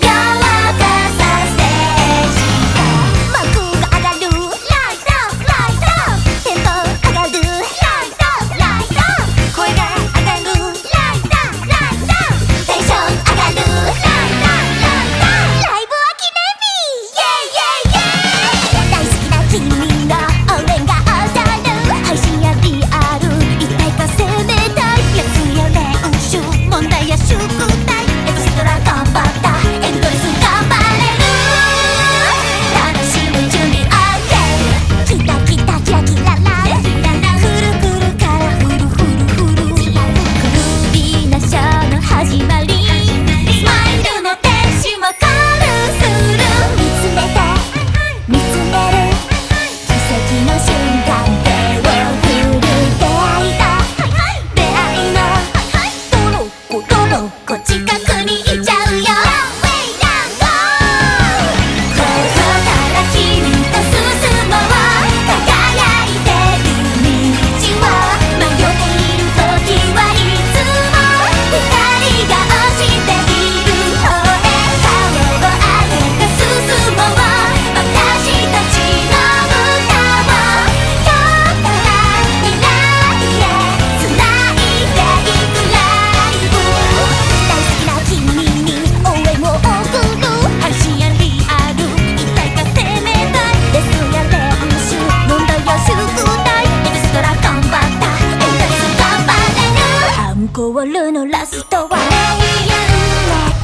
야! 夜のラストは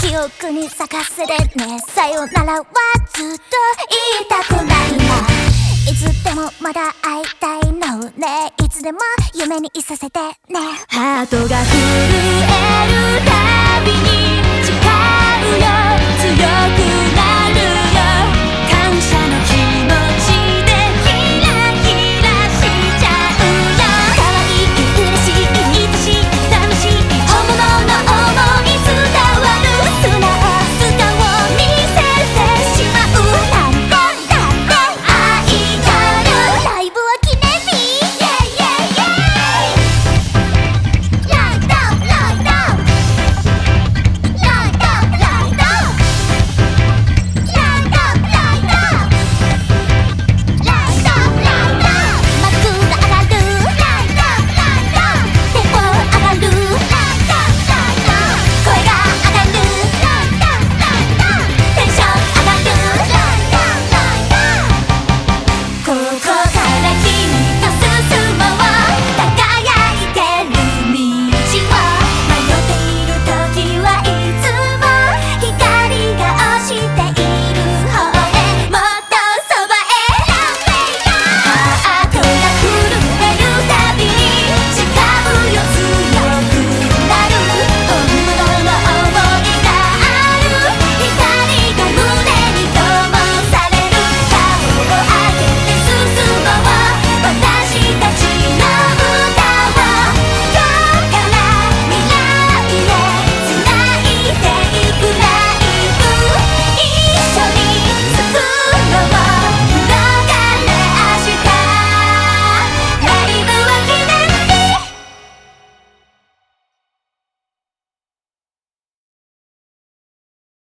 記憶に咲かせてねさよならはずっと言いたくないないつでもまだ会いたいのねいつでも夢にいさせてねハートが震えるたびに